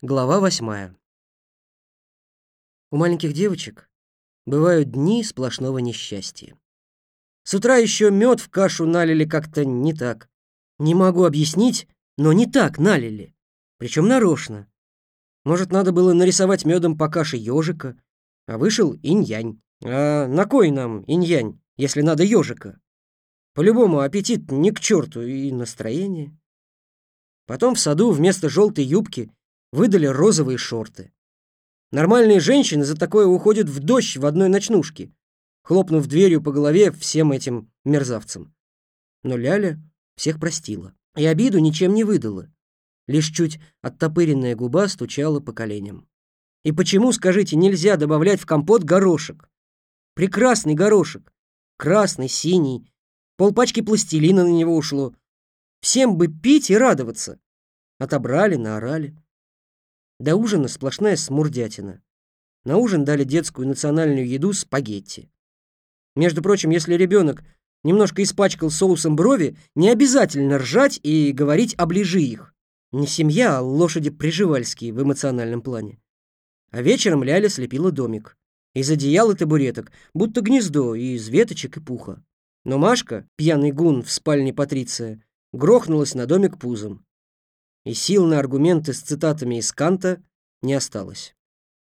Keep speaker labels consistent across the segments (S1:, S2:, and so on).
S1: Глава восьмая. У маленьких девочек бывают дни сплошного несчастья. С утра еще мед в кашу налили как-то не так. Не могу объяснить, но не так налили. Причем нарочно. Может, надо было нарисовать медом по каше ежика, а вышел инь-янь. А на кой нам инь-янь, если надо ежика? По-любому аппетит не к черту и настроение. Потом в саду вместо желтой юбки выдали розовые шорты. Нормальные женщины за такое уходят в дождь в одной ночнушке, хлопнув дверью по голове всем этим мерзавцам. Но Ляля всех простила и обиду ничем не выдала. Лишь чуть оттопыренная губа стучала по коленям. И почему, скажите, нельзя добавлять в компот горошек? Прекрасный горошек. Красный, синий. Полпачки пластилина на него ушло. Всем бы пить и радоваться. Отобрали, наорали. До ужина сплошная смурдятина. На ужин дали детскую национальную еду спагетти. Между прочим, если ребенок немножко испачкал соусом брови, не обязательно ржать и говорить «оближи их». Не семья, а лошади приживальские в эмоциональном плане. А вечером Ляля слепила домик. Из одеял и табуреток, будто гнездо, из веточек и пуха. Но Машка, пьяный гун в спальне Патриция, грохнулась на домик пузом и сил на аргументы с цитатами из Канта не осталось.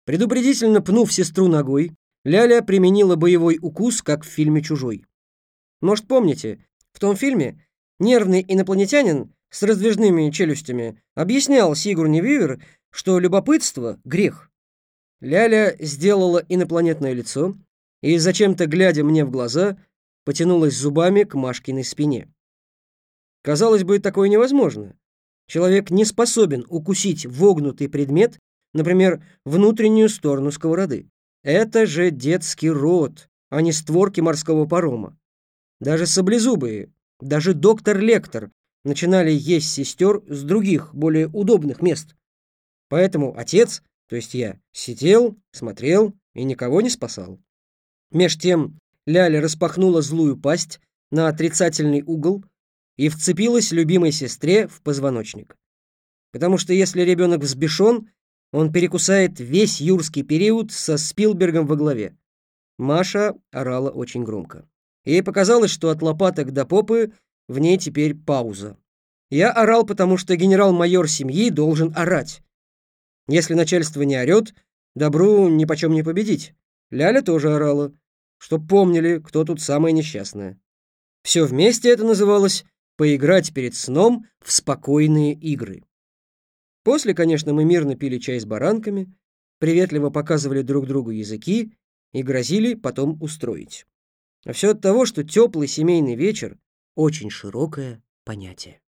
S1: Предупредительно пнув сестру ногой, Ляля применила боевой укус, как в фильме «Чужой». Может, помните, в том фильме нервный инопланетянин с раздвижными челюстями объяснял Сигурни Вивер, что любопытство — грех. Ляля сделала инопланетное лицо и, зачем-то глядя мне в глаза, потянулась зубами к Машкиной спине. Казалось бы, такое невозможно. Человек не способен укусить вогнутый предмет, например, внутреннюю сторону сковороды. Это же детский рот, а не створки морского парома. Даже саблезубые, даже доктор-лектор начинали есть сестер с других, более удобных мест. Поэтому отец, то есть я, сидел, смотрел и никого не спасал. Меж тем Ляля распахнула злую пасть на отрицательный угол и вцепилась любимой сестре в позвоночник. Потому что если ребенок взбешен, он перекусает весь юрский период со Спилбергом во главе. Маша орала очень громко. Ей показалось, что от лопаток до попы в ней теперь пауза. Я орал, потому что генерал-майор семьи должен орать. Если начальство не орет, добру ни почем не победить. Ляля тоже орала, чтоб помнили, кто тут самая несчастная. Все вместе это называлось поиграть перед сном в спокойные игры. После, конечно, мы мирно пили чай с баранками, приветливо показывали друг другу языки и грозили потом устроить. А все от того, что теплый семейный вечер — очень широкое понятие.